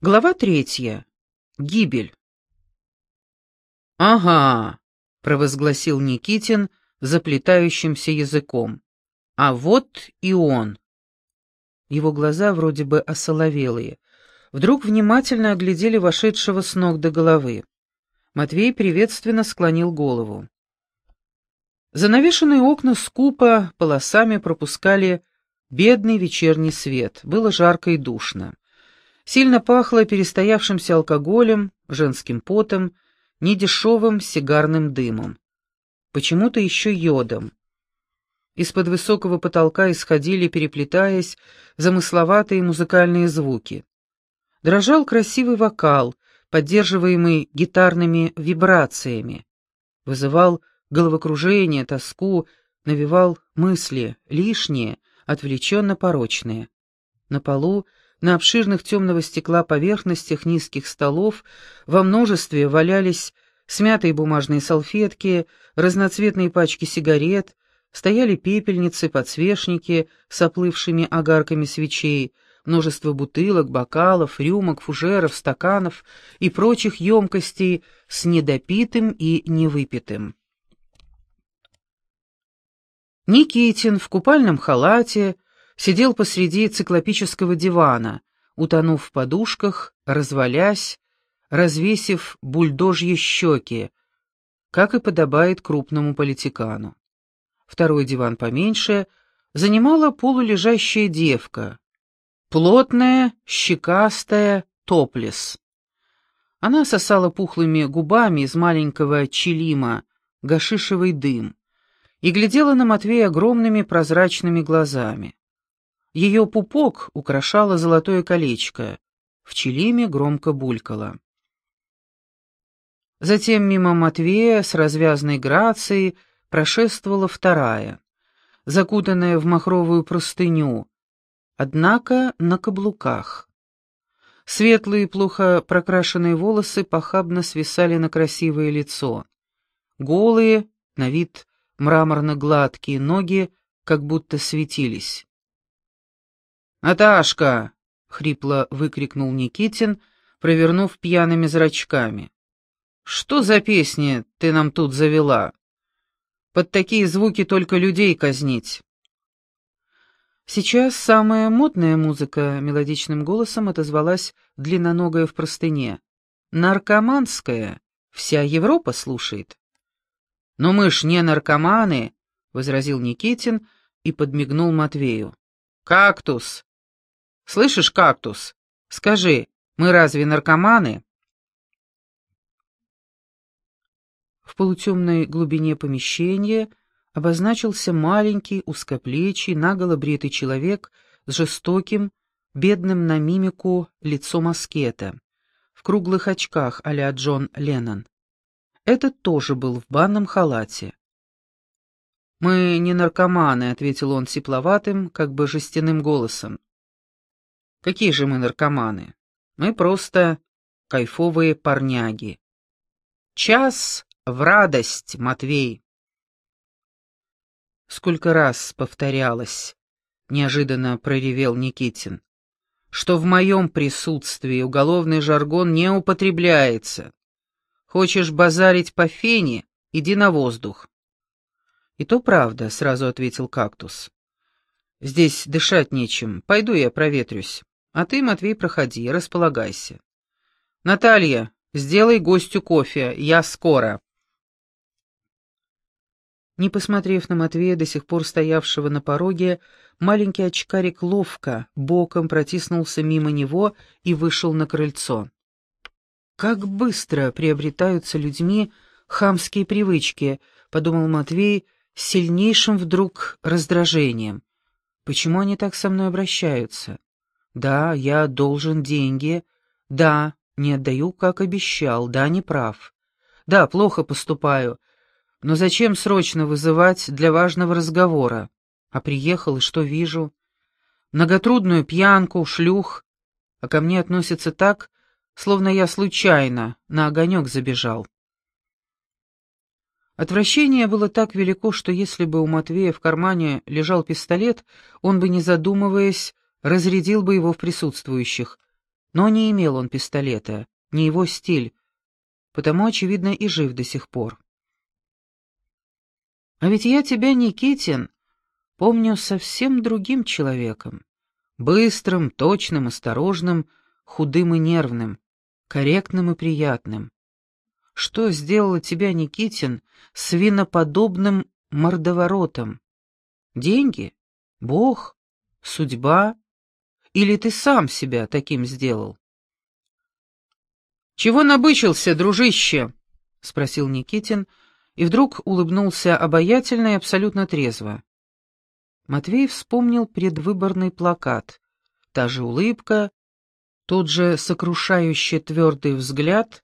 Глава третья. Гибель. «Ага», — провозгласил Никитин заплетающимся языком. «А вот и он». Его глаза, вроде бы осоловелые, вдруг внимательно оглядели вошедшего с ног до головы. Матвей приветственно склонил голову. Занавешенные окна скупо полосами пропускали бедный вечерний свет. Было жарко и душно. Сильно пахло перестоявшимся алкоголем, женским потом, недешевым сигарным дымом. Почему-то еще йодом. Из-под высокого потолка исходили, переплетаясь, замысловатые музыкальные звуки. Дрожал красивый вокал, поддерживаемый гитарными вибрациями. Вызывал головокружение, тоску, навевал мысли, лишние, отвлеченно-порочные. На полу на обширных темного стекла поверхностях низких столов во множестве валялись смятые бумажные салфетки, разноцветные пачки сигарет, стояли пепельницы, подсвечники с оплывшими огарками свечей, множество бутылок, бокалов, рюмок, фужеров, стаканов и прочих емкостей с недопитым и невыпитым. Никитин в купальном халате, сидел посреди циклопического дивана, утонув в подушках, развалясь, развесив бульдожьи щеки, как и подобает крупному политикану. Второй диван поменьше занимала полулежащая девка, плотная, щекастая, топлес. Она сосала пухлыми губами из маленького челима гашишевый дым и глядела на Матвея огромными прозрачными глазами. Ее пупок украшало золотое колечко. В челиме громко булькало. Затем мимо Матвея с развязной грацией прошествовала вторая, закутанная в махровую простыню, однако на каблуках. Светлые, плохо прокрашенные волосы похабно свисали на красивое лицо. Голые, на вид мраморно-гладкие ноги как будто светились. «Наташка!» — хрипло выкрикнул Никитин, провернув пьяными зрачками. «Что за песни ты нам тут завела? Под такие звуки только людей казнить». «Сейчас самая модная музыка», — мелодичным голосом отозвалась длинноногая в простыне. «Наркоманская. Вся Европа слушает». «Но мы ж не наркоманы», — возразил Никитин и подмигнул Матвею. «Кактус! Слышишь, кактус? Скажи, мы разве наркоманы?» В полутемной глубине помещения обозначился маленький, узкоплечий, наголо бритый человек с жестоким, бедным на мимику лицом аскета, в круглых очках а Джон Леннон. Этот тоже был в банном халате. «Мы не наркоманы», — ответил он сипловатым, как бы жестяным голосом. Какие же мы наркоманы? Мы просто кайфовые парняги. Час в радость, Матвей. Сколько раз повторялось, неожиданно проревел Никитин, что в моем присутствии уголовный жаргон не употребляется. Хочешь базарить по фене, иди на воздух. И то правда, сразу ответил кактус. Здесь дышать нечем, пойду я проветрюсь. А ты, Матвей, проходи, располагайся. Наталья, сделай гостю кофе, я скоро. Не посмотрев на Матвея, до сих пор стоявшего на пороге, маленький очкарик ловко, боком протиснулся мимо него и вышел на крыльцо. «Как быстро приобретаются людьми хамские привычки», — подумал Матвей с сильнейшим вдруг раздражением. «Почему они так со мной обращаются? Да, я должен деньги. Да, не отдаю, как обещал. Да, не прав. Да, плохо поступаю. Но зачем срочно вызывать для важного разговора? А приехал, и что вижу? Многотрудную пьянку, шлюх. А ко мне относятся так, словно я случайно на огонек забежал. Отвращение было так велико, что если бы у Матвея в кармане лежал пистолет, он бы, не задумываясь, разрядил бы его в присутствующих. Но не имел он пистолета, не его стиль, потому, очевидно, и жив до сих пор. А ведь я тебя, Никитин, помню совсем другим человеком. Быстрым, точным, осторожным, худым и нервным, корректным и приятным. Что сделало тебя, Никитин, свиноподобным мордоворотом? Деньги? Бог? Судьба? Или ты сам себя таким сделал? «Чего набычился, дружище?» — спросил Никитин, и вдруг улыбнулся обаятельно и абсолютно трезво. Матвей вспомнил предвыборный плакат. Та же улыбка, тот же сокрушающий твердый взгляд,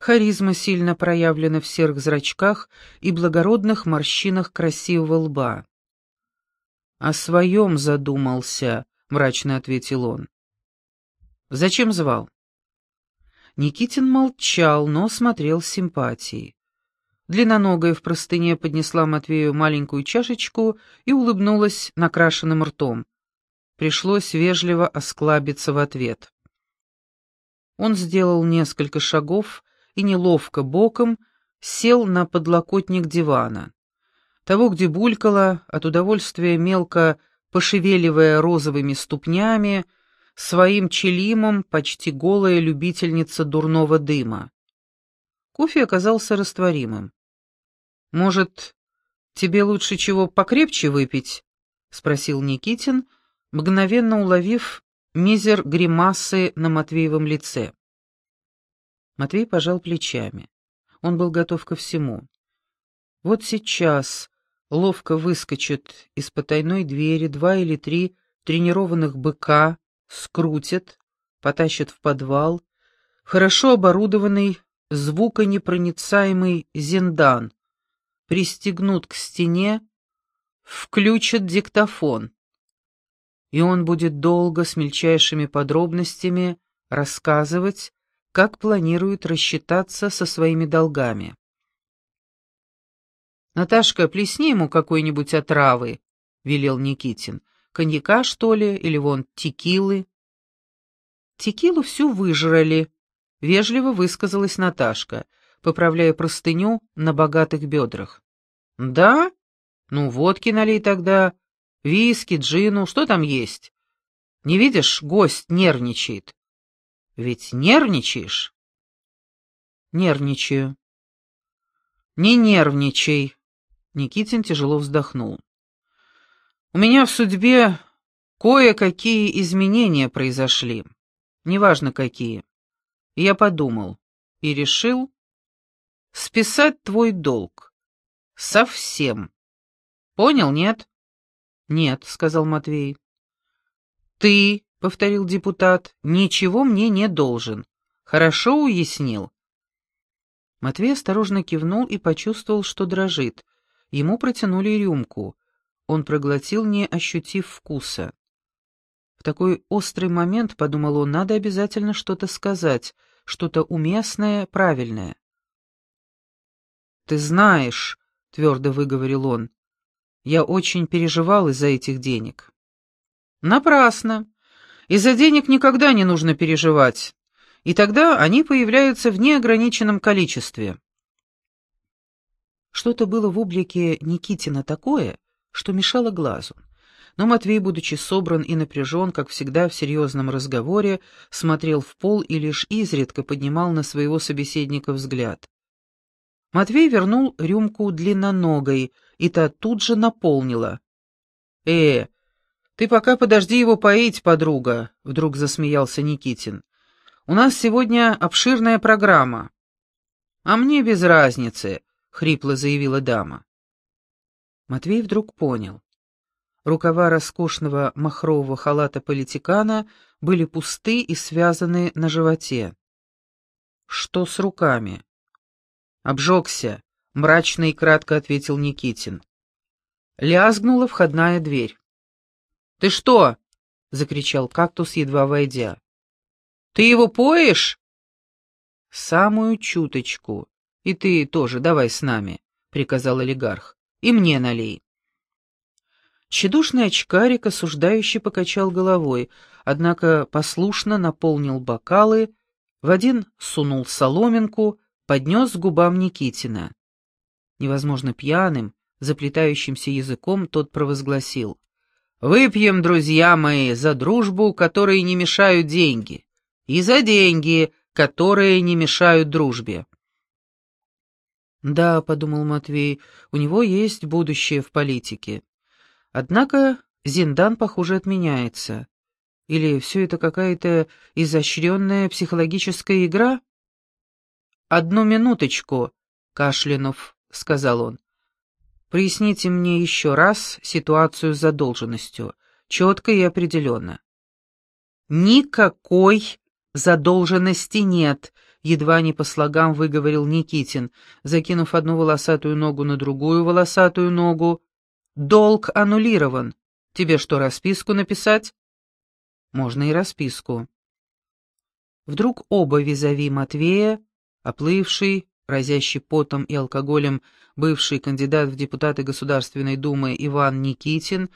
харизма сильно проявлена в серых зрачках и благородных морщинах красивого лба. «О своем задумался», — мрачно ответил он. «Зачем звал?» Никитин молчал, но смотрел с симпатией. Длинноногая в простыне поднесла Матвею маленькую чашечку и улыбнулась накрашенным ртом. Пришлось вежливо осклабиться в ответ. Он сделал несколько шагов и неловко боком сел на подлокотник дивана. Того, где булькало, от удовольствия мелко пошевеливая розовыми ступнями, своим челимом почти голая любительница дурного дыма. Кофе оказался растворимым. «Может, тебе лучше чего покрепче выпить?» — спросил Никитин, мгновенно уловив мизер гримасы на Матвеевом лице. Матвей пожал плечами. Он был готов ко всему. Вот сейчас ловко выскочит из потайной двери два или три тренированных быка, скрутят, потащат в подвал, хорошо оборудованный звуконепроницаемый зиндан, пристегнут к стене, включат диктофон. И он будет долго с мельчайшими подробностями рассказывать, как планирует рассчитаться со своими долгами. «Наташка, плесни ему какой-нибудь отравы», — велел Никитин. Коньяка, что ли, или вон текилы?» «Текилу всю выжрали», — вежливо высказалась Наташка, поправляя простыню на богатых бедрах. «Да? Ну, водки налей тогда, виски, джину, что там есть? Не видишь, гость нервничает». «Ведь нервничаешь?» «Нервничаю». «Не нервничай», — Никитин тяжело вздохнул. У меня в судьбе кое-какие изменения произошли, неважно какие. Я подумал и решил списать твой долг. Совсем. Понял, нет? Нет, сказал Матвей. Ты, повторил депутат, ничего мне не должен. Хорошо уяснил? Матвей осторожно кивнул и почувствовал, что дрожит. Ему протянули рюмку. Он проглотил, не ощутив вкуса. В такой острый момент, подумал он, надо обязательно что-то сказать, что-то уместное, правильное. «Ты знаешь», — твердо выговорил он, — «я очень переживал из-за этих денег». «Напрасно. Из-за денег никогда не нужно переживать, и тогда они появляются в неограниченном количестве». Что-то было в облике Никитина такое, что мешало глазу. Но Матвей, будучи собран и напряжен, как всегда в серьезном разговоре, смотрел в пол и лишь изредка поднимал на своего собеседника взгляд. Матвей вернул рюмку длинноногой, и та тут же наполнила. «Э, ты пока подожди его поить, подруга», — вдруг засмеялся Никитин. «У нас сегодня обширная программа». «А мне без разницы», — хрипло заявила дама. Матвей вдруг понял. Рукава роскошного махрового халата политикана были пусты и связаны на животе. «Что с руками?» «Обжегся», — мрачно и кратко ответил Никитин. Лязгнула входная дверь. «Ты что?» — закричал кактус, едва войдя. «Ты его поешь?» «Самую чуточку. И ты тоже давай с нами», — приказал олигарх. И мне налей». Тщедушный очкарик осуждающий покачал головой, однако послушно наполнил бокалы, в один сунул соломинку, поднес к губам Никитина. Невозможно пьяным, заплетающимся языком, тот провозгласил. «Выпьем, друзья мои, за дружбу, которой не мешают деньги, и за деньги, которые не мешают дружбе». «Да», — подумал Матвей, — «у него есть будущее в политике». Однако Зиндан, похоже, отменяется. Или все это какая-то изощренная психологическая игра? «Одну минуточку», — кашлянув, — сказал он. «Проясните мне еще раз ситуацию с задолженностью, четко и определенно». «Никакой задолженности нет», — едва не по слогам выговорил Никитин, закинув одну волосатую ногу на другую волосатую ногу, Долг аннулирован. Тебе что, расписку написать? Можно и расписку. Вдруг оба визави Матвея, оплывший, разящий потом и алкоголем бывший кандидат в депутаты Государственной Думы Иван Никитин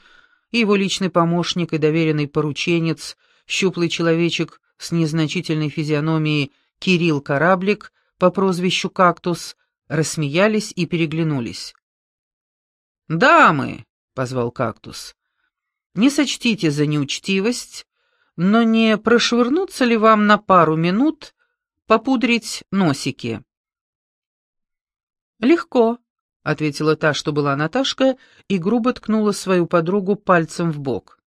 и его личный помощник и доверенный порученец, щуплый человечек с незначительной физиономией Кирилл Кораблик по прозвищу «Кактус», рассмеялись и переглянулись. «Дамы!» — позвал кактус. «Не сочтите за неучтивость, но не прошвырнуться ли вам на пару минут попудрить носики?» «Легко», — ответила та, что была Наташка, и грубо ткнула свою подругу пальцем в бок.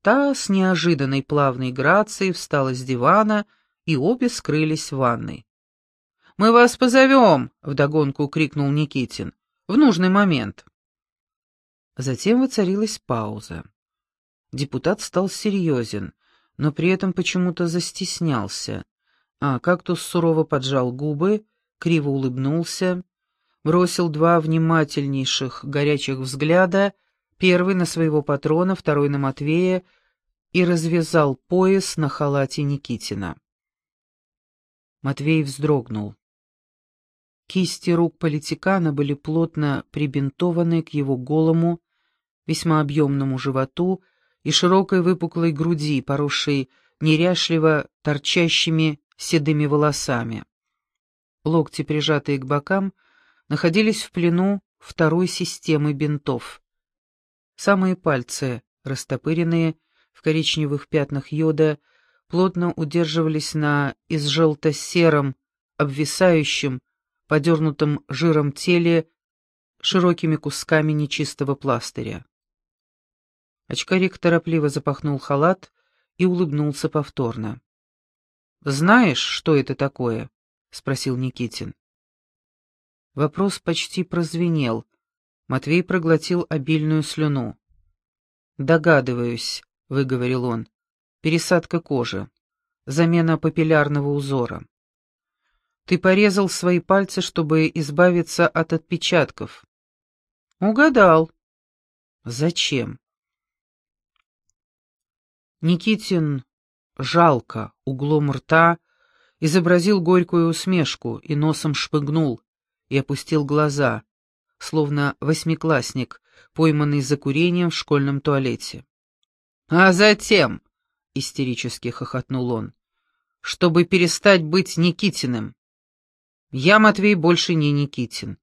Та с неожиданной плавной грацией встала с дивана, и обе скрылись в ванной. «Мы вас позовем!» — вдогонку крикнул Никитин. «В нужный момент». Затем воцарилась пауза. Депутат стал серьезен, но при этом почему-то застеснялся, а кактус сурово поджал губы, криво улыбнулся, бросил два внимательнейших горячих взгляда, первый на своего патрона, второй на Матвея, и развязал пояс на халате Никитина. Матвей вздрогнул. Кисти рук политикана были плотно прибинтованы к его голому, весьма объемному животу и широкой выпуклой груди, поросшей неряшливо торчащими седыми волосами. Локти, прижатые к бокам, находились в плену второй системы бинтов. Самые пальцы, растопыренные в коричневых пятнах йода, плотно удерживались на изжелто-сером, обвисающем, подернутом жиром теле широкими кусками нечистого пластыря. Очкарик торопливо запахнул халат и улыбнулся повторно. «Знаешь, что это такое?» — спросил Никитин. Вопрос почти прозвенел. Матвей проглотил обильную слюну. «Догадываюсь», — выговорил он. «Пересадка кожи. Замена папиллярного узора. Ты порезал свои пальцы, чтобы избавиться от отпечатков». «Угадал». «Зачем?» Никитин жалко углом рта изобразил горькую усмешку и носом шпыгнул и опустил глаза, словно восьмиклассник, пойманный за курением в школьном туалете. «А затем», — истерически хохотнул он, — «чтобы перестать быть Никитиным. Я, Матвей, больше не Никитин.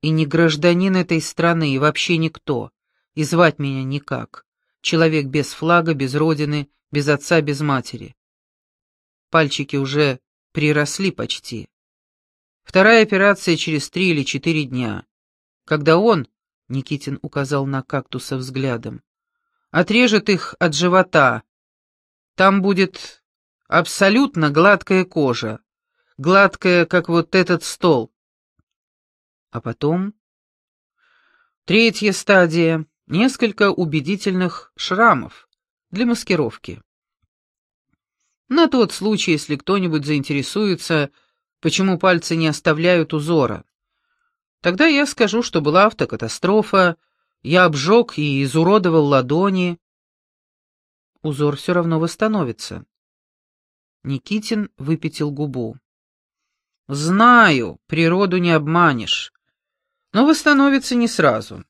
И не гражданин этой страны, и вообще никто, и звать меня никак человек без флага, без родины, без отца, без матери. Пальчики уже приросли почти. Вторая операция через три или четыре дня. Когда он, Никитин указал на кактуса взглядом, отрежет их от живота, там будет абсолютно гладкая кожа, гладкая, как вот этот стол. А потом... Третья стадия несколько убедительных шрамов для маскировки. На тот случай, если кто-нибудь заинтересуется, почему пальцы не оставляют узора. Тогда я скажу, что была автокатастрофа, я обжег и изуродовал ладони. Узор все равно восстановится. Никитин выпятил губу. «Знаю, природу не обманешь, но восстановится не сразу.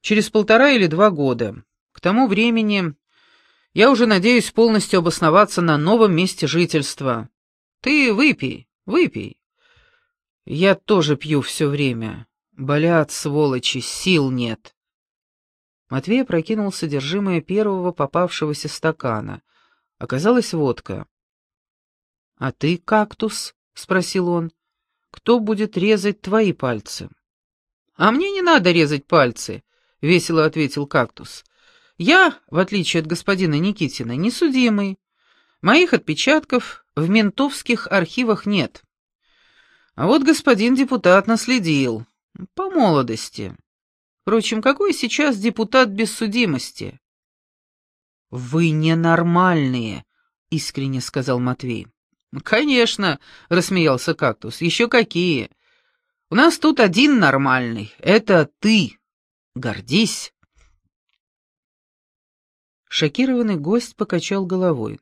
Через полтора или два года. К тому времени я уже надеюсь полностью обосноваться на новом месте жительства. Ты выпей, выпей. Я тоже пью все время. Болят, сволочи, сил нет. Матвей прокинул содержимое первого попавшегося стакана. Оказалась водка. «А ты, кактус?» — спросил он. «Кто будет резать твои пальцы?» «А мне не надо резать пальцы», — весело ответил кактус. «Я, в отличие от господина Никитина, не судимый. Моих отпечатков в ментовских архивах нет. А вот господин депутат наследил. По молодости. Впрочем, какой сейчас депутат без судимости?» «Вы ненормальные», — искренне сказал Матвей. «Конечно», — рассмеялся кактус, — «еще какие. У нас тут один нормальный. Это ты. Гордись». Шокированный гость покачал головой.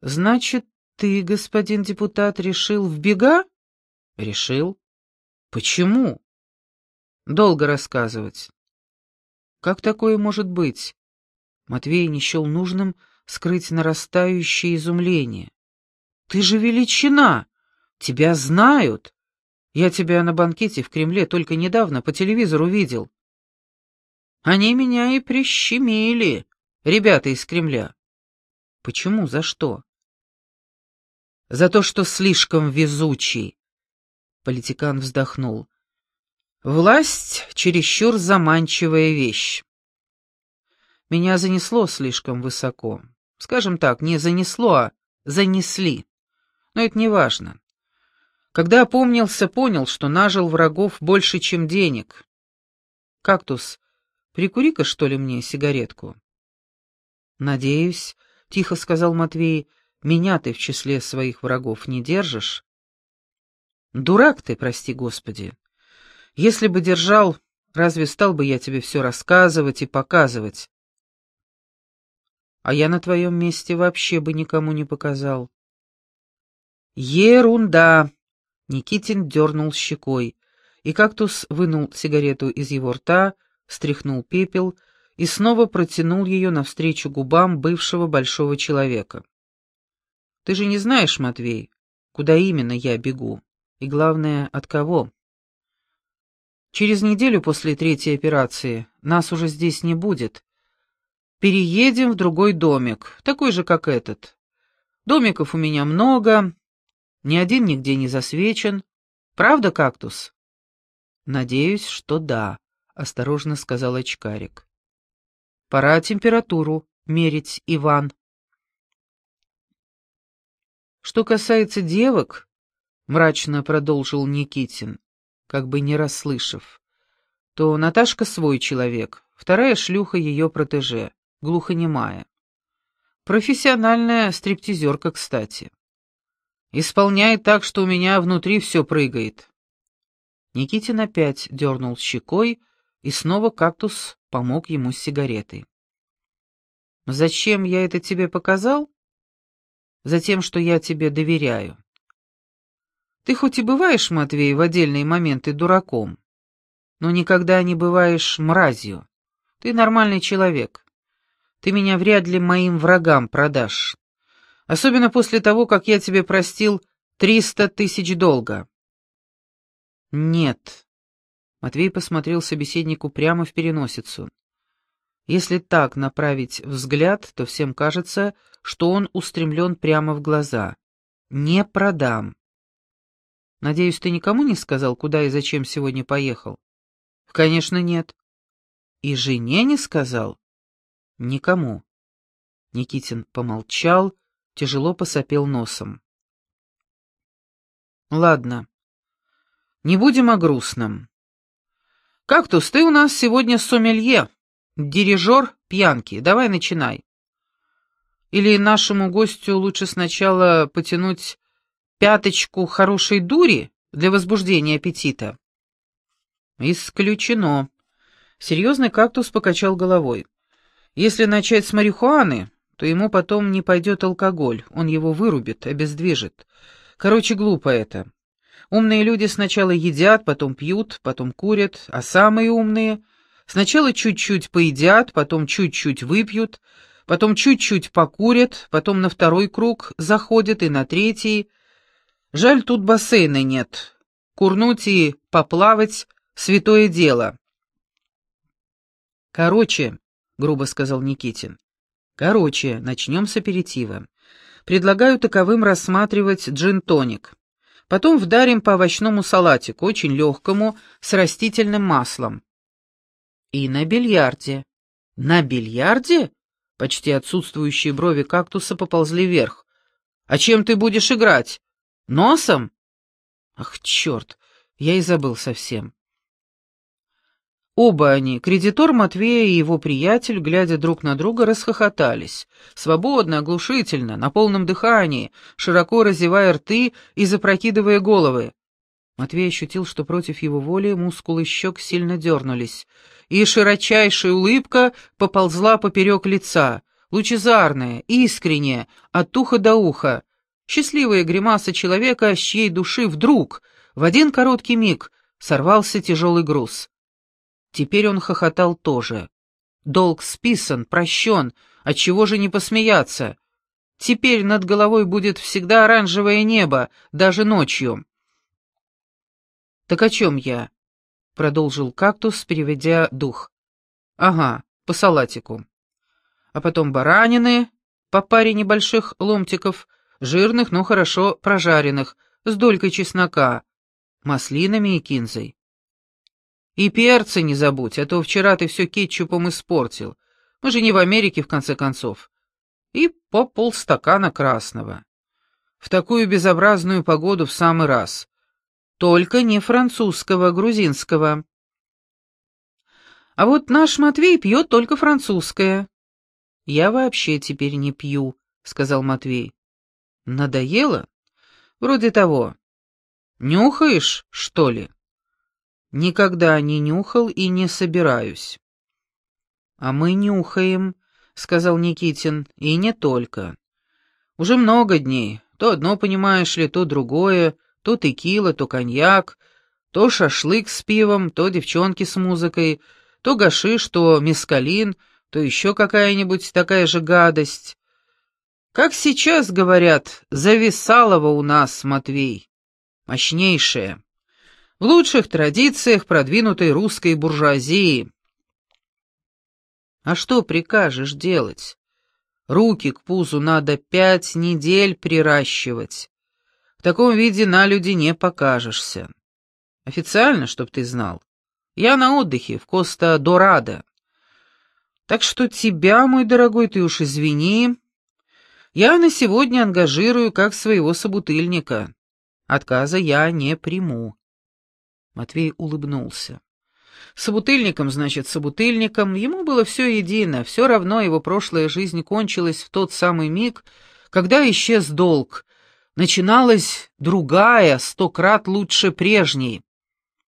«Значит, ты, господин депутат, решил в бега?» «Решил. Почему?» «Долго рассказывать». «Как такое может быть?» Матвей не счел нужным скрыть нарастающее изумление. Ты же величина! Тебя знают! Я тебя на банкете в Кремле только недавно по телевизору видел. Они меня и прищемили, ребята из Кремля. Почему? За что? За то, что слишком везучий. Политикан вздохнул. Власть — чересчур заманчивая вещь. Меня занесло слишком высоко. Скажем так, не занесло, а занесли. Но это не важно. Когда опомнился, понял, что нажил врагов больше, чем денег. «Кактус, прикури-ка, что ли, мне сигаретку?» «Надеюсь», — тихо сказал Матвей, — «меня ты в числе своих врагов не держишь?» «Дурак ты, прости господи. Если бы держал, разве стал бы я тебе все рассказывать и показывать?» «А я на твоем месте вообще бы никому не показал. «Ерунда!» — Никитин дернул щекой, и кактус вынул сигарету из его рта, стряхнул пепел и снова протянул ее навстречу губам бывшего большого человека. «Ты же не знаешь, Матвей, куда именно я бегу, и главное, от кого?» Через неделю после третьей операции нас уже здесь не будет. Переедем в другой домик, такой же, как этот. Домиков у меня много, ни один нигде не засвечен. Правда, кактус? Надеюсь, что да, осторожно сказал очкарик. Пора температуру мерить, Иван. Что касается девок, мрачно продолжил Никитин, как бы не расслышав, то Наташка свой человек, вторая шлюха ее протеже, глухонемая. Профессиональная стриптизерка, кстати. Исполняет так, что у меня внутри все прыгает. Никитин опять дернул щекой, и снова кактус помог ему с сигаретой. «Зачем я это тебе показал?» «Затем, что я тебе доверяю. Ты хоть и бываешь, Матвей, в отдельные моменты дураком, но никогда не бываешь мразью. Ты нормальный человек. Ты меня вряд ли моим врагам продашь. Особенно после того, как я тебе простил триста тысяч долга. Нет. Матвей посмотрел собеседнику прямо в переносицу. Если так направить взгляд, то всем кажется, что он устремлен прямо в глаза. Не продам. Надеюсь, ты никому не сказал, куда и зачем сегодня поехал? Конечно, нет. И жене не сказал? Никому. Никитин помолчал, тяжело посопел носом. «Ладно, не будем о грустном. Кактус, ты у нас сегодня сомелье, дирижер пьянки, давай начинай. Или нашему гостю лучше сначала потянуть пяточку хорошей дури для возбуждения аппетита?» «Исключено». Серьезный кактус покачал головой. «Если начать с марихуаны, то ему потом не пойдет алкоголь, он его вырубит, обездвижит. Короче, глупо это. Умные люди сначала едят, потом пьют, потом курят, а самые умные Сначала чуть-чуть поедят, потом чуть-чуть выпьют, потом чуть-чуть покурят, потом на второй круг заходят и на третий. Жаль, тут бассейна нет. Курнуть и поплавать — святое дело. «Короче», — грубо сказал Никитин, — «короче, начнем с аперитива. Предлагаю таковым рассматривать джин-тоник. Потом вдарим по овощному салатику, очень легкому, с растительным маслом. И на бильярде. На бильярде? Почти отсутствующие брови кактуса поползли вверх. А чем ты будешь играть? Носом? Ах, черт, я и забыл совсем. Оба они, кредитор Матвея и его приятель, глядя друг на друга, расхохотались. Свободно, оглушительно, на полном дыхании, широко разевая рты и запрокидывая головы. Матвей ощутил, что против его воли мускулы щек сильно дернулись, и широчайшая улыбка поползла поперек лица, лучезарная, искренняя, от уха до уха. Счастливая гримаса человека, с чьей души вдруг, в один короткий миг, сорвался тяжелый груз. Теперь он хохотал тоже. Долг списан, прощен, отчего же не посмеяться? Теперь над головой будет всегда оранжевое небо, даже ночью. «Так о чем я?» — продолжил кактус, переведя дух. «Ага, по салатику. А потом баранины, по паре небольших ломтиков, жирных, но хорошо прожаренных, с долькой чеснока, маслинами и кинзой. И перца не забудь, а то вчера ты все кетчупом испортил. Мы же не в Америке, в конце концов. И по полстакана красного. В такую безобразную погоду в самый раз. Только не французского, грузинского. А вот наш Матвей пьет только французское. Я вообще теперь не пью, сказал Матвей. Надоело? Вроде того. Нюхаешь, что ли? Никогда не нюхал и не собираюсь. А мы нюхаем, сказал Никитин, и не только. Уже много дней, то одно, понимаешь ли, то другое, то текила, то коньяк, то шашлык с пивом, то девчонки с музыкой, то гашиш, то мескалин, то еще какая-нибудь такая же гадость. Как сейчас говорят, зависалова у нас, Матвей. Мощнейшая в лучших традициях продвинутой русской буржуазии. А что прикажешь делать? Руки к пузу надо пять недель приращивать. В таком виде на люди не покажешься. Официально, чтоб ты знал. Я на отдыхе в Коста-Дорадо. Так что тебя, мой дорогой, ты уж извини. Я на сегодня ангажирую как своего собутыльника. Отказа я не приму. Матвей улыбнулся. Собутыльником, значит, собутыльником, ему было все едино, все равно его прошлая жизнь кончилась в тот самый миг, когда исчез долг. Начиналась другая, сто крат лучше прежней.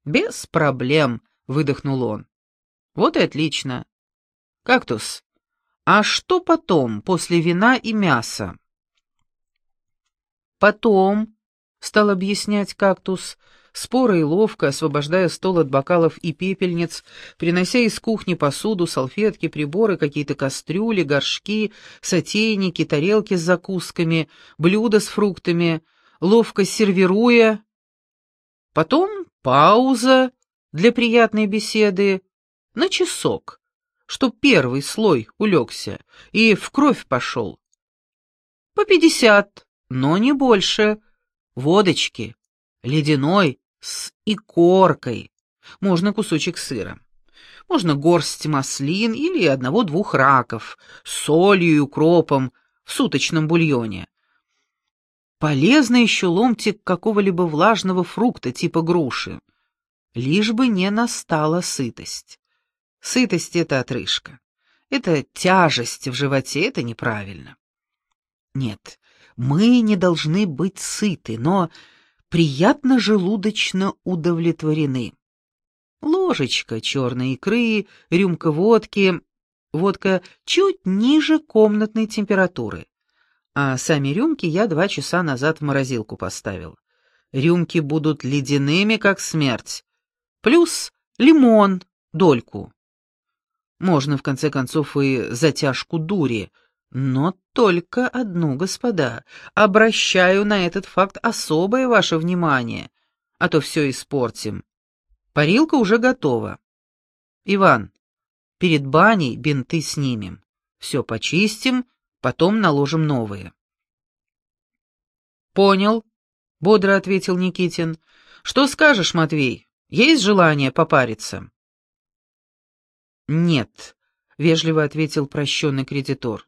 «Без проблем», — выдохнул он. «Вот и отлично. Кактус, а что потом, после вина и мяса?» «Потом», — стал объяснять кактус, — споро и ловко, освобождая стол от бокалов и пепельниц, принося из кухни посуду, салфетки, приборы, какие-то кастрюли, горшки, сотейники, тарелки с закусками, блюда с фруктами, ловко сервируя. Потом пауза для приятной беседы на часок, чтоб первый слой улегся и в кровь пошел. По пятьдесят, но не больше. Водочки, ледяной, с икоркой. Можно кусочек сыра. Можно горсть маслин или одного-двух раков, с солью и укропом, в суточном бульоне. Полезно еще ломтик какого-либо влажного фрукта типа груши. Лишь бы не настала сытость. Сытость — это отрыжка. Это тяжесть в животе, это неправильно. Нет, мы не должны быть сыты, но приятно желудочно удовлетворены. Ложечка черной икры, рюмка водки, водка чуть ниже комнатной температуры. А сами рюмки я два часа назад в морозилку поставил. Рюмки будут ледяными, как смерть. Плюс лимон, дольку. Можно, в конце концов, и затяжку дури. Но только одну, господа. Обращаю на этот факт особое ваше внимание, а то все испортим. Парилка уже готова. Иван, перед баней бинты снимем. Все почистим, потом наложим новые. «Понял», — бодро ответил Никитин. «Что скажешь, Матвей? Есть желание попариться?» «Нет», — вежливо ответил прощенный кредитор.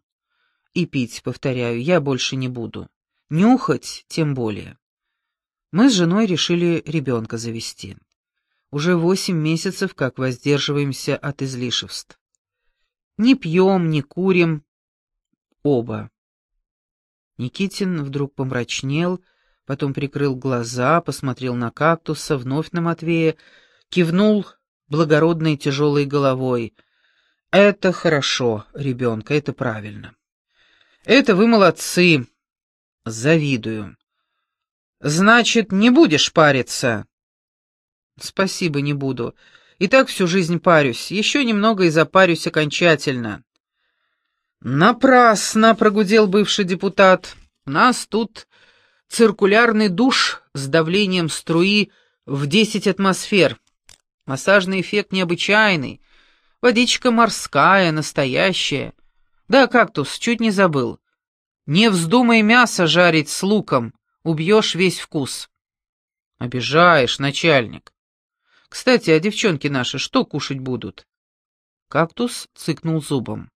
«И пить, повторяю, я больше не буду. Нюхать тем более. Мы с женой решили ребенка завести. Уже восемь месяцев как воздерживаемся от излишеств. Не пьем, не курим. Оба. Никитин вдруг помрачнел, потом прикрыл глаза, посмотрел на кактуса, вновь на Матвея, кивнул благородной тяжелой головой. «Это хорошо, ребенка, это правильно. Это вы молодцы. Завидую. Значит, не будешь париться?» «Спасибо, не буду. И так всю жизнь парюсь. Еще немного и запарюсь окончательно». «Напрасно!» — прогудел бывший депутат. «У нас тут циркулярный душ с давлением струи в десять атмосфер. Массажный эффект необычайный. Водичка морская, настоящая. Да, кактус, чуть не забыл. Не вздумай мясо жарить с луком, убьешь весь вкус». «Обижаешь, начальник. Кстати, а девчонки наши что кушать будут?» Кактус цыкнул зубом.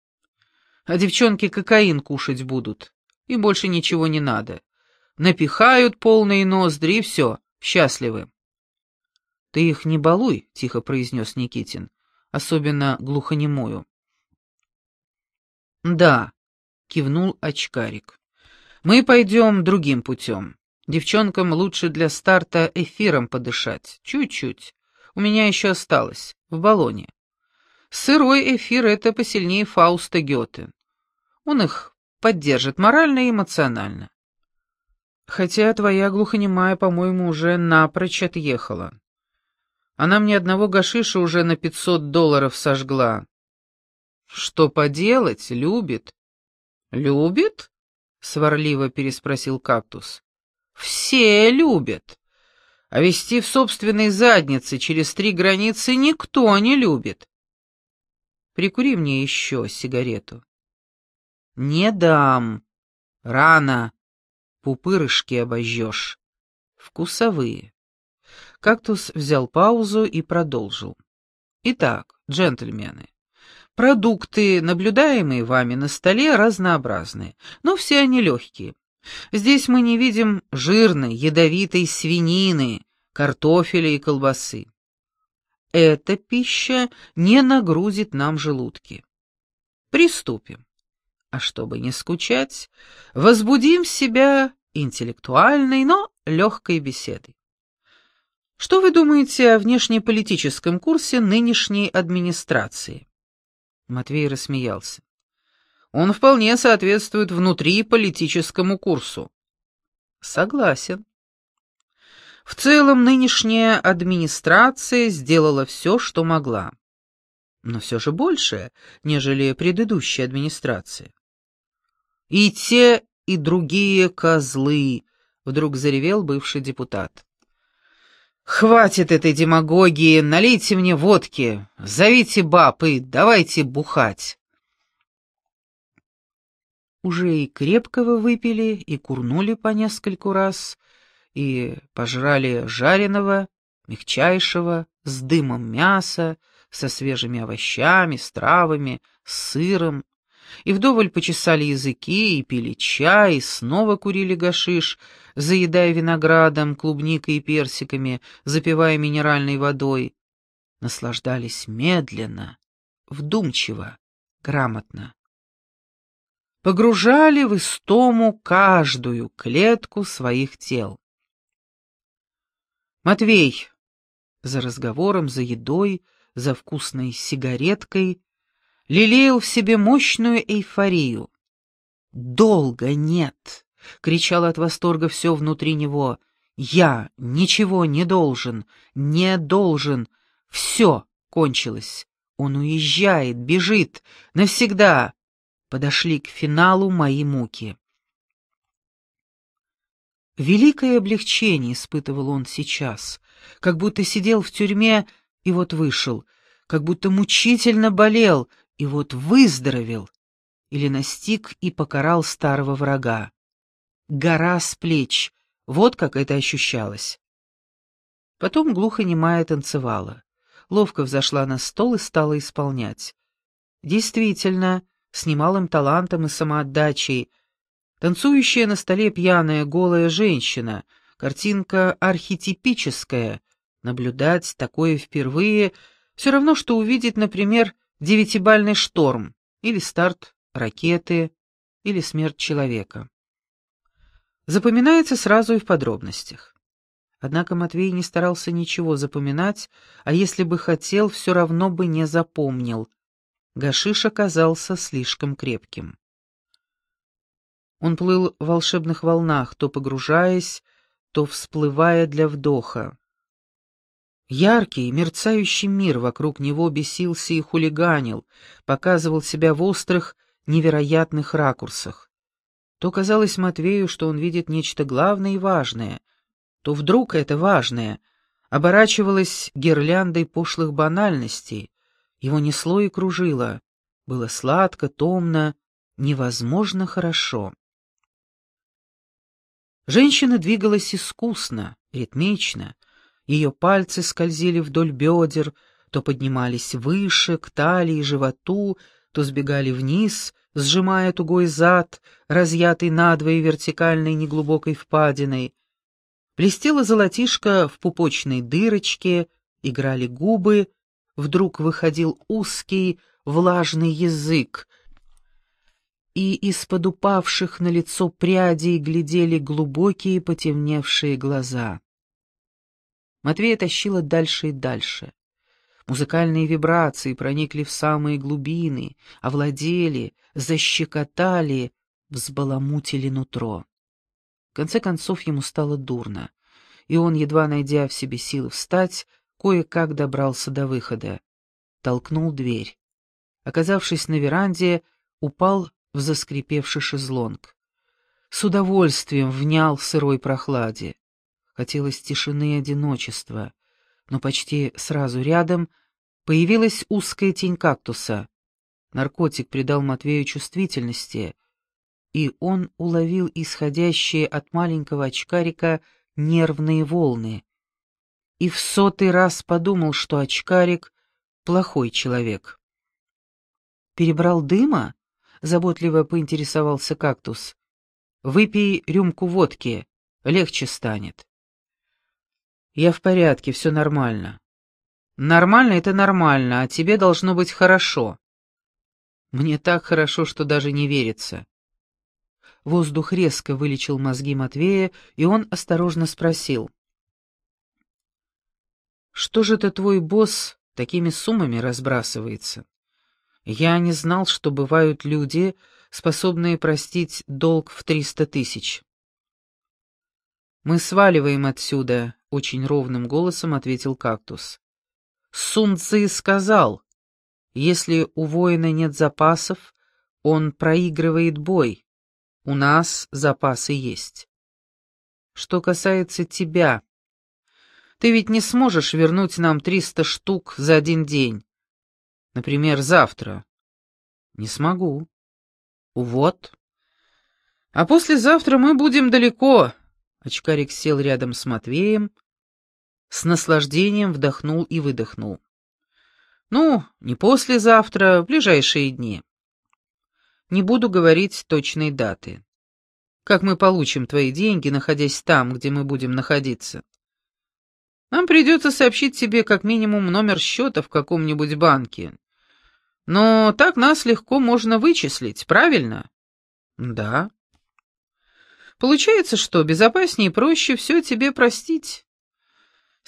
«А девчонки кокаин кушать будут. Им больше ничего не надо. Напихают полные ноздри и все, счастливы». «Ты их не балуй», — тихо произнес Никитин, особенно глухонемую. «Да», — кивнул очкарик. «Мы пойдем другим путем. Девчонкам лучше для старта эфиром подышать. Чуть-чуть. У меня еще осталось. В баллоне. Сырой эфир — это посильнее Фауста Гёте. Он их поддержит морально и эмоционально. Хотя твоя глухонемая, по-моему, уже напрочь отъехала. Она мне одного гашиша уже на пятьсот долларов сожгла. Что поделать, любит. Любит? Сварливо переспросил кактус. Все любят. А вести в собственной заднице через три границы никто не любит. Прикури мне еще сигарету. Не дам. Рано. Пупырышки обожжешь. Вкусовые. Кактус взял паузу и продолжил. Итак, джентльмены, продукты, наблюдаемые вами на столе, разнообразные, но все они легкие. Здесь мы не видим жирной, ядовитой свинины, картофеля и колбасы. Эта пища не нагрузит нам желудки. Приступим. А чтобы не скучать, возбудим себя интеллектуальной, но легкой беседой. Что вы думаете о внешнеполитическом курсе нынешней администрации? Матвей рассмеялся. Он вполне соответствует внутриполитическому курсу. Согласен. В целом, нынешняя администрация сделала все, что могла. Но все же больше, нежели предыдущая администрация. «И те, и другие козлы», — вдруг заревел бывший депутат. «Хватит этой демагогии, налейте мне водки, зовите баб и давайте бухать» уже и крепкого выпили, и курнули по нескольку раз, и пожрали жареного, мягчайшего, с дымом мяса, со свежими овощами, с травами, с сыром, и вдоволь почесали языки, и пили чай, и снова курили гашиш, заедая виноградом, клубникой и персиками, запивая минеральной водой. Наслаждались медленно, вдумчиво, грамотно погружали в истому каждую клетку своих тел. Матвей за разговором, за едой, за вкусной сигареткой лелеял в себе мощную эйфорию. «Долго нет!» — кричал от восторга все внутри него. «Я ничего не должен, не должен, все кончилось, Он уезжает, бежит, навсегда. Подошли к финалу мои муки. Великое облегчение испытывал он сейчас, как будто сидел в тюрьме и вот вышел, как будто мучительно болел и вот выздоровел, или настиг и покарал старого врага. Гора с плеч, вот как это ощущалось. Потом глухонемая танцевала. Ловко взошла на стол и стала исполнять. Действительно, с немалым талантом и самоотдачей. Танцующая на столе пьяная голая женщина, картинка архетипическая. Наблюдать такое впервые все равно, что увидеть, например, девятибальный шторм или старт ракеты или смерть человека. Запоминается сразу и в подробностях. Однако Матвей не старался ничего запоминать, а если бы хотел, все равно бы не запомнил. Гашиш оказался слишком крепким. Он плыл в волшебных волнах, то погружаясь, то всплывая для вдоха. Яркий, мерцающий мир вокруг него бесился и хулиганил, показывал себя в острых, невероятных ракурсах. То казалось Матвею, что он видит нечто главное и важное — то вдруг это важное оборачивалось гирляндой пошлых банальностей, его несло и кружило, было сладко, томно, невозможно хорошо. Женщина двигалась искусно, ритмично, ее пальцы скользили вдоль бедер, то поднимались выше, к талии и животу, то сбегали вниз, сжимая тугой зад, разъятый надвое вертикальной неглубокой впадиной, Блестела золотишко в пупочной дырочке, играли губы, вдруг выходил узкий, влажный язык, и из-под упавших на лицо прядей глядели глубокие потемневшие глаза. Матвея тащила дальше и дальше. Музыкальные вибрации проникли в самые глубины, овладели, защекотали, взбаламутили нутро. В конце концов ему стало дурно, и он, едва найдя в себе силы встать, кое-как добрался до выхода. Толкнул дверь. Оказавшись на веранде, упал в заскрипевший шезлонг. С удовольствием внял сырой прохладе. Хотелось тишины и одиночества, но почти сразу рядом появилась узкая тень кактуса. Наркотик придал Матвею чувствительности — и он уловил исходящие от маленького очкарика нервные волны. И в сотый раз подумал, что очкарик — плохой человек. «Перебрал дыма?» — заботливо поинтересовался кактус. «Выпей рюмку водки, легче станет». «Я в порядке, все нормально». «Нормально — это нормально, а тебе должно быть хорошо». «Мне так хорошо, что даже не верится». Воздух резко вылечил мозги Матвея, и он осторожно спросил. «Что же это твой босс такими суммами разбрасывается? Я не знал, что бывают люди, способные простить долг в триста тысяч». «Мы сваливаем отсюда», — очень ровным голосом ответил кактус. Сун сказал, если у воина нет запасов, он проигрывает бой. У нас запасы есть. Что касается тебя, ты ведь не сможешь вернуть нам триста штук за один день. Например, завтра. Не смогу. Вот. А послезавтра мы будем далеко. Очкарик сел рядом с Матвеем, с наслаждением вдохнул и выдохнул. Ну, не послезавтра, в ближайшие дни. Не буду говорить точной даты. Как мы получим твои деньги, находясь там, где мы будем находиться? Нам придется сообщить тебе как минимум номер счета в каком-нибудь банке. Но так нас легко можно вычислить, правильно? Да. Получается, что безопаснее и проще все тебе простить.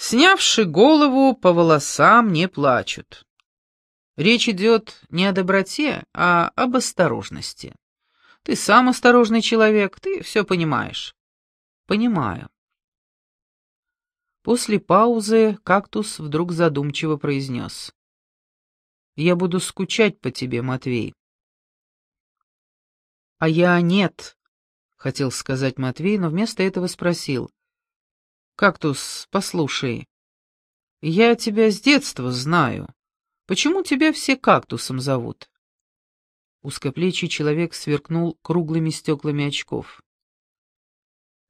Снявши голову, по волосам не плачут. Речь идет не о доброте, а об осторожности. Ты сам осторожный человек, ты все понимаешь. Понимаю. После паузы кактус вдруг задумчиво произнес. Я буду скучать по тебе, Матвей. А я нет, хотел сказать Матвей, но вместо этого спросил. Кактус, послушай, я тебя с детства знаю. Почему тебя все кактусом зовут? Узкоплечий человек сверкнул круглыми стеклами очков.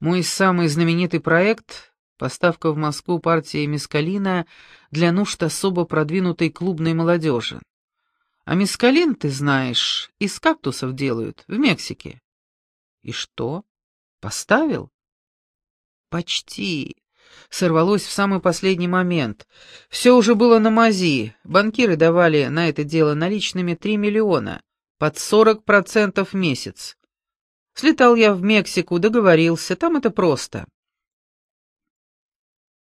Мой самый знаменитый проект — поставка в Москву партии мискалина для нужд особо продвинутой клубной молодежи. А мискалин, ты знаешь, из кактусов делают, в Мексике. И что? Поставил? Почти. Сорвалось в самый последний момент. Все уже было на мази. Банкиры давали на это дело наличными три миллиона, под сорок процентов в месяц. Слетал я в Мексику, договорился, там это просто.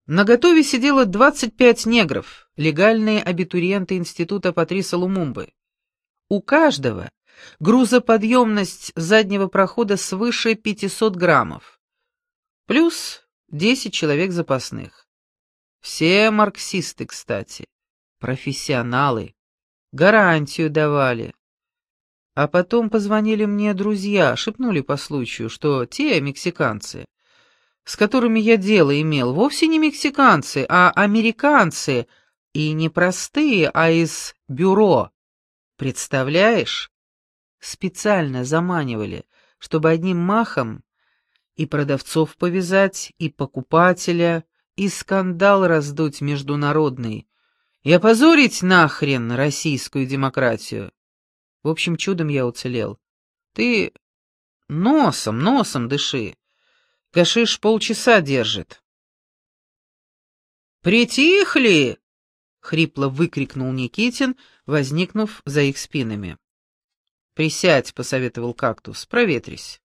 На готове сидело 25 негров, легальные абитуриенты института Патриса Лумумбы. У каждого грузоподъемность заднего прохода свыше 500 граммов. Плюс 10 человек запасных. Все марксисты, кстати, профессионалы, гарантию давали. А потом позвонили мне друзья, шепнули по случаю, что те мексиканцы с которыми я дело имел, вовсе не мексиканцы, а американцы, и не простые, а из бюро. Представляешь? Специально заманивали, чтобы одним махом и продавцов повязать, и покупателя, и скандал раздуть международный, и опозорить нахрен российскую демократию. В общем, чудом я уцелел. Ты носом, носом дыши. Гашиш полчаса держит. «Притихли!» — хрипло выкрикнул Никитин, возникнув за их спинами. «Присядь», — посоветовал кактус, — «проветрись».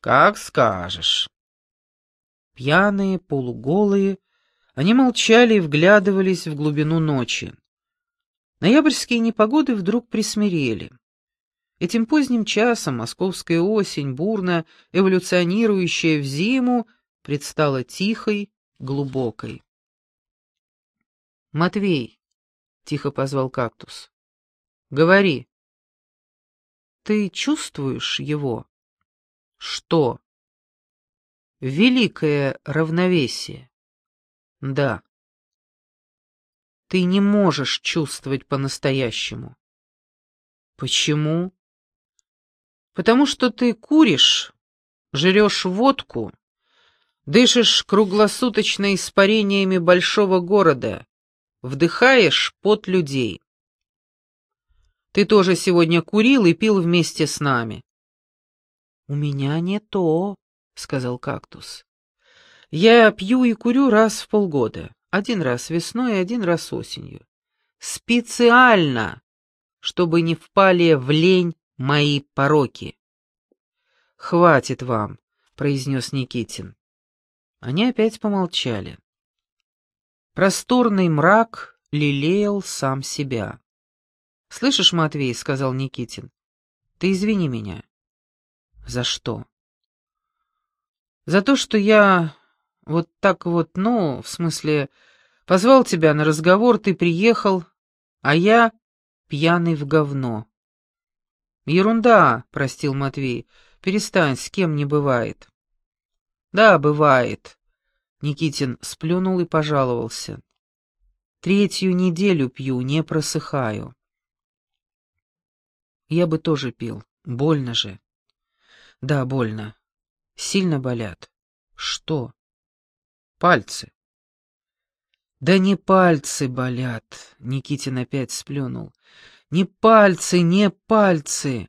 «Как скажешь». Пьяные, полуголые, они молчали и вглядывались в глубину ночи. Ноябрьские непогоды вдруг присмирели. Этим поздним часом московская осень, бурно эволюционирующая в зиму, предстала тихой, глубокой. «Матвей», — тихо позвал кактус, — «говори». «Ты чувствуешь его?» «Что?» «Великое равновесие». «Да». «Ты не можешь чувствовать по-настоящему». «Почему?» Потому что ты куришь, жрешь водку, дышишь круглосуточно испарениями большого города, вдыхаешь пот людей. Ты тоже сегодня курил и пил вместе с нами. — У меня не то, — сказал кактус. — Я пью и курю раз в полгода, один раз весной и один раз осенью. Специально, чтобы не впали в лень мои пороки. «Хватит вам», — произнес Никитин. Они опять помолчали. Просторный мрак лелеял сам себя. «Слышишь, Матвей», — сказал Никитин, — «ты извини меня». «За что?» «За то, что я вот так вот, ну, в смысле, позвал тебя на разговор, ты приехал, а я пьяный в говно». «Ерунда», — простил Матвей. «Перестань, с кем не бывает». «Да, бывает». Никитин сплюнул и пожаловался. «Третью неделю пью, не просыхаю». «Я бы тоже пил. Больно же». «Да, больно. Сильно болят». «Что?» «Пальцы». «Да не пальцы болят», — Никитин опять сплюнул. Не пальцы, не пальцы.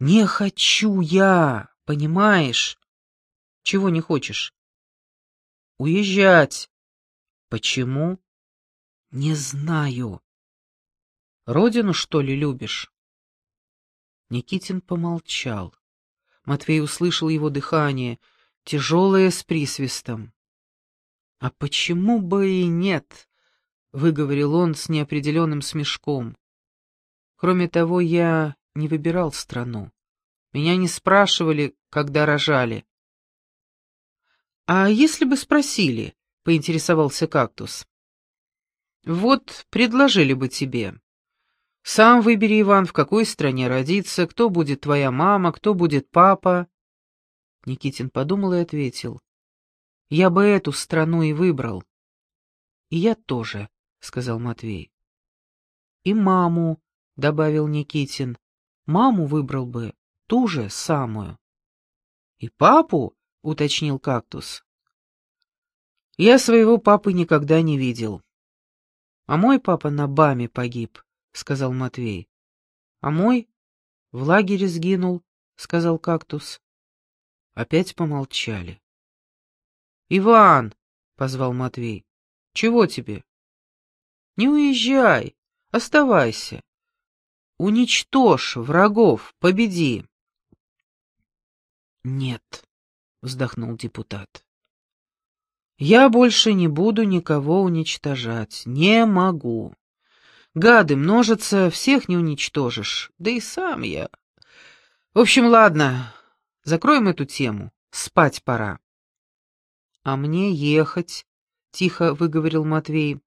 Не хочу я, понимаешь? Чего не хочешь? Уезжать. Почему? Не знаю. Родину, что ли, любишь? Никитин помолчал. Матвей услышал его дыхание, тяжелое с присвистом. «А почему бы и нет?» — выговорил он с неопределенным смешком. Кроме того, я не выбирал страну. Меня не спрашивали, когда рожали. «А если бы спросили?» — поинтересовался кактус. «Вот предложили бы тебе. Сам выбери, Иван, в какой стране родиться, кто будет твоя мама, кто будет папа. Никитин подумал и ответил. Я бы эту страну и выбрал. И я тоже, сказал Матвей. И маму, добавил Никитин. Маму выбрал бы, ту же самую. И папу, уточнил кактус. Я своего папы никогда не видел. А мой папа на БАМе погиб. — сказал Матвей. «А мой? В лагере сгинул», — сказал кактус. Опять помолчали. «Иван!» — позвал Матвей. «Чего тебе?» «Не уезжай, оставайся. Уничтожь врагов, победи». «Нет», — вздохнул депутат. «Я больше не буду никого уничтожать. Не могу. Гады множатся, всех не уничтожишь. Да и сам я. В общем, ладно, закроем эту тему. Спать пора. А мне ехать, — тихо выговорил Матвей.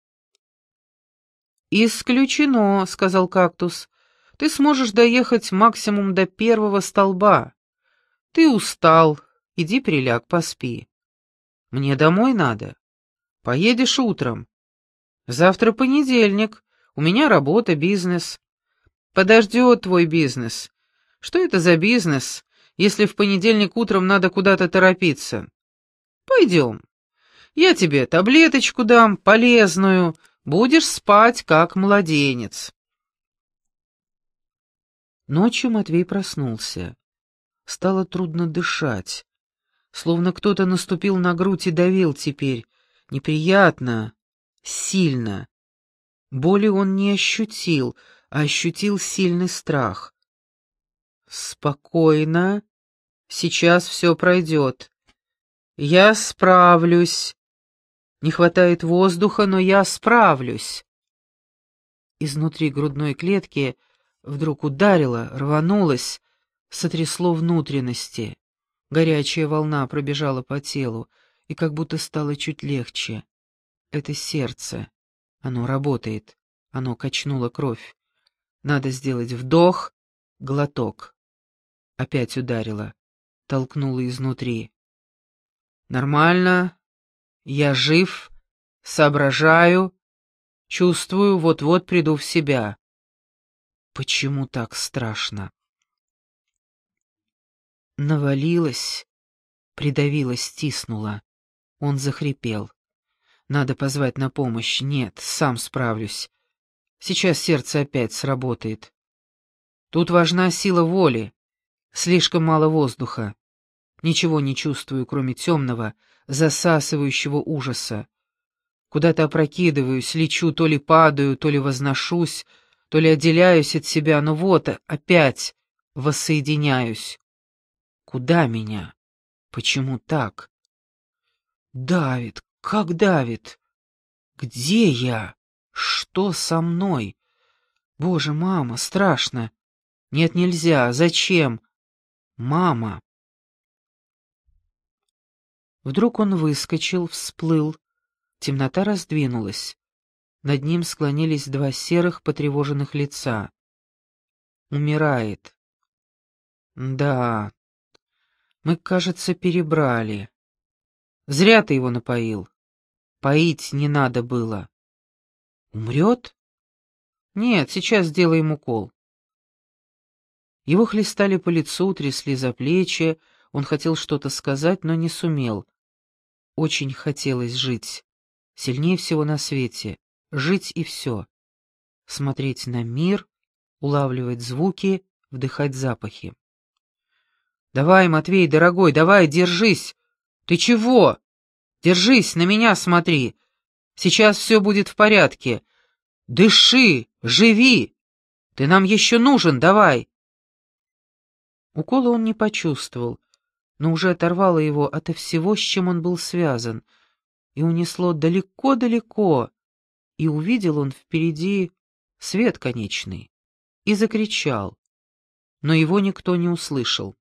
«Исключено», — сказал кактус. «Ты сможешь доехать максимум до первого столба. Ты устал, иди приляг, поспи. Мне домой надо. Поедешь утром. Завтра понедельник, у меня работа, бизнес. Подождет твой бизнес. Что это за бизнес, если в понедельник утром надо куда-то торопиться? Пойдем. Я тебе таблеточку дам, полезную. Будешь спать, как младенец. Ночью Матвей проснулся. Стало трудно дышать. Словно кто-то наступил на грудь и давил теперь. Неприятно, сильно. Боли он не ощутил, а ощутил сильный страх. «Спокойно. Сейчас все пройдет. Я справлюсь. Не хватает воздуха, но я справлюсь». Изнутри грудной клетки вдруг ударило, рванулось, сотрясло внутренности. Горячая волна пробежала по телу, и как будто стало чуть легче. Это сердце. Оно работает. Оно качнуло кровь. Надо сделать вдох, глоток. Опять ударило. Толкнуло изнутри. Нормально. Я жив, соображаю, чувствую, вот-вот приду в себя. Почему так страшно? Навалилась, придавила, стиснула. Он захрипел. Надо позвать на помощь. Нет, сам справлюсь. Сейчас сердце опять сработает. Тут важна сила воли. Слишком мало воздуха. Ничего не чувствую, кроме темного, засасывающего ужаса. Куда-то опрокидываюсь, лечу, то ли падаю, то ли возношусь, то ли отделяюсь от себя, но вот опять воссоединяюсь. Куда меня? Почему так? Давид, как давит! Где я? Что со мной? Боже, мама, страшно. Нет, нельзя. Зачем? Мама. Вдруг он выскочил, всплыл. Темнота раздвинулась. Над ним склонились два серых потревоженных лица. Умирает. Да. Мы, кажется, перебрали. Зря ты его напоил. Поить не надо было. Умрет? Нет, сейчас сделаем укол. Его хлестали по лицу, трясли за плечи, он хотел что-то сказать, но не сумел. Очень хотелось жить. Сильнее всего на свете. Жить и все. Смотреть на мир, улавливать звуки, вдыхать запахи. «Давай, Матвей, дорогой, давай, держись! Ты чего?» Держись, на меня смотри. Сейчас все будет в порядке. Дыши, живи. Ты нам еще нужен, давай. Укола он не почувствовал, но уже оторвало его от всего, с чем он был связан, и унесло далеко-далеко, и увидел он впереди свет конечный, и закричал, но его никто не услышал.